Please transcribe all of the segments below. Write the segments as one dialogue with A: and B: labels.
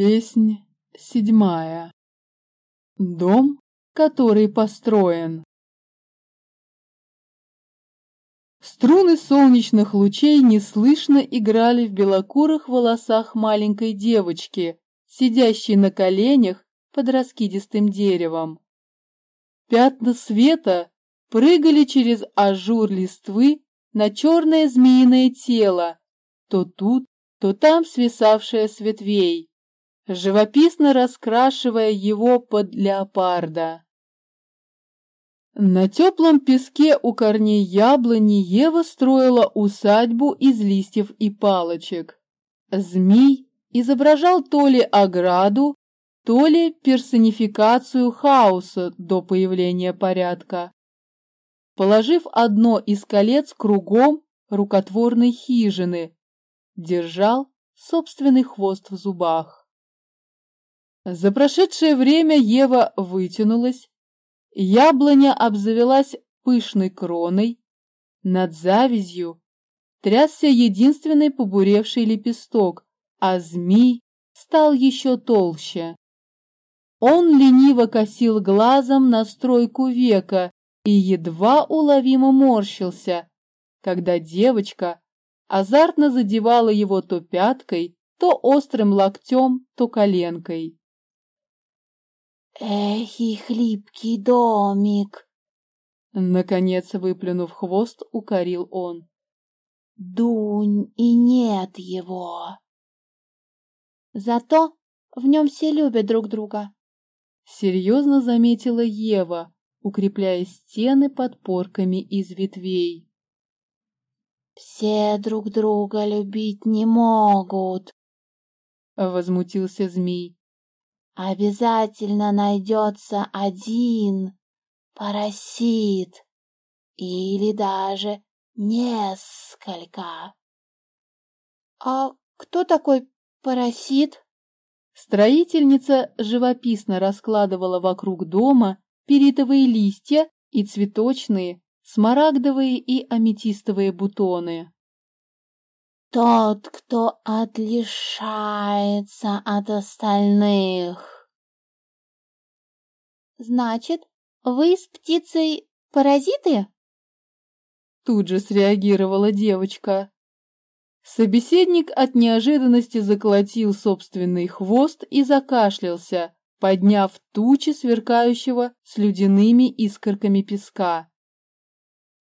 A: Песнь седьмая. Дом, который построен. Струны солнечных лучей неслышно играли в белокурых волосах маленькой девочки, сидящей на коленях под раскидистым деревом. Пятна света прыгали через ажур листвы на черное змеиное тело, то тут, то там свисавшее с ветвей, живописно раскрашивая его под леопарда. На теплом песке у корней яблони Ева строила усадьбу из листьев и палочек. Змей изображал то ли ограду, то ли персонификацию хаоса до появления порядка. Положив одно из колец кругом рукотворной хижины, держал собственный хвост в зубах. За прошедшее время Ева вытянулась, яблоня обзавелась пышной кроной, над завязью трясся единственный побуревший лепесток, а змей стал еще толще. Он лениво косил глазом на стройку века и едва уловимо морщился, когда девочка азартно задевала его то пяткой, то острым локтем, то коленкой.
B: «Эх, и хлипкий домик!»
A: Наконец, выплюнув хвост, укорил он.
B: «Дунь, и нет его!» «Зато в нем все любят друг друга!»
A: Серьезно заметила Ева, укрепляя стены подпорками из ветвей.
B: «Все друг друга любить не могут!»
A: Возмутился змей.
B: Обязательно найдется один паразит или даже несколько. А кто такой паразит?
A: Строительница живописно раскладывала вокруг дома перитовые листья и цветочные, смарагдовые и аметистовые бутоны.
B: Тот, кто отличается от остальных. Значит, вы с птицей паразиты?
A: Тут же среагировала девочка. Собеседник от неожиданности заколотил собственный хвост и закашлялся, подняв тучи сверкающего слюдяными искорками песка.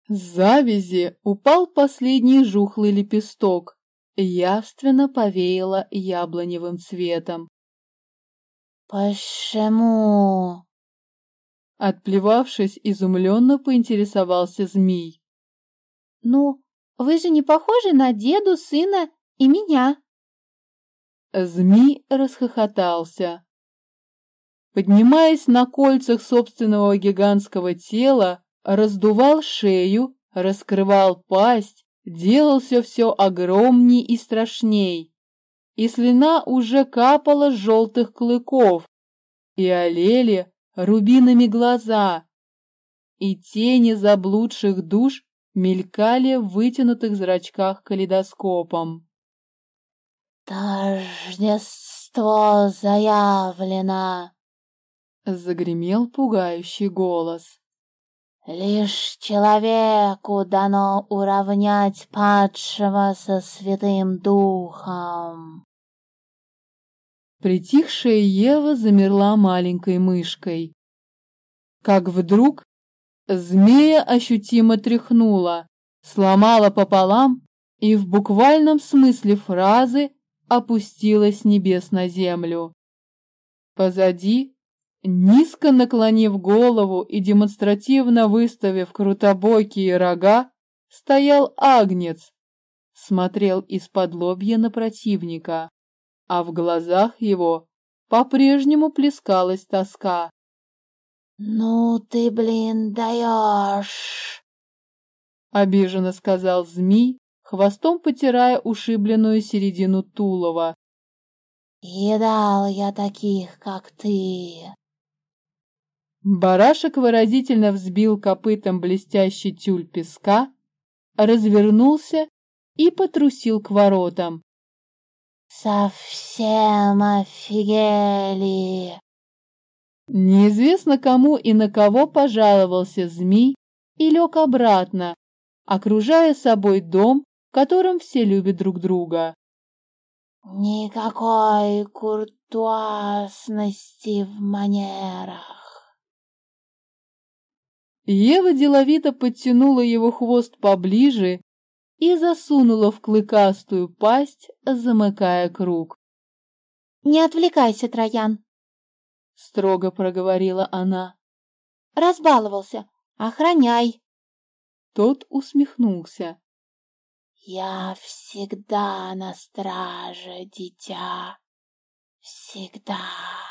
A: С завязи упал последний жухлый лепесток, явственно повеяло яблоневым цветом.
B: «Почему?»
A: Отплевавшись, изумленно поинтересовался змей.
B: «Ну, вы же не похожи на деду, сына и меня!»
A: Змей расхохотался. Поднимаясь на кольцах собственного гигантского тела, раздувал шею, раскрывал пасть, делался все огромней и страшней. И слюна уже капала с желтых клыков, и олели рубинами глаза, и тени заблудших душ мелькали в вытянутых зрачках калейдоскопом.
B: «Тождество заявлено!»
A: — загремел пугающий голос.
B: Лишь человеку дано уравнять падшего со Святым Духом.
A: Притихшая Ева замерла маленькой мышкой. Как вдруг змея ощутимо тряхнула, сломала пополам и в буквальном смысле фразы опустилась с небес на землю. Позади Низко наклонив голову и демонстративно выставив крутобокие рога, стоял агнец, смотрел из-под лобья на противника, а в глазах его по-прежнему плескалась тоска.
B: «Ну ты, блин, даешь!»
A: — обиженно сказал змей, хвостом потирая ушибленную середину тулова.
B: «Едал я таких, как ты!»
A: Барашек выразительно взбил копытом блестящий тюль песка, развернулся и потрусил к воротам.
B: Совсем офигели.
A: Неизвестно кому и на кого пожаловался змей и лег обратно, окружая собой дом, в котором все любят друг друга.
B: Никакой куртуазности в манерах.
A: Ева деловито подтянула его хвост поближе и засунула в клыкастую пасть, замыкая круг.
B: «Не отвлекайся, Троян!»
A: — строго проговорила она.
B: «Разбаловался! Охраняй!»
A: Тот усмехнулся.
B: «Я всегда на страже, дитя, всегда!»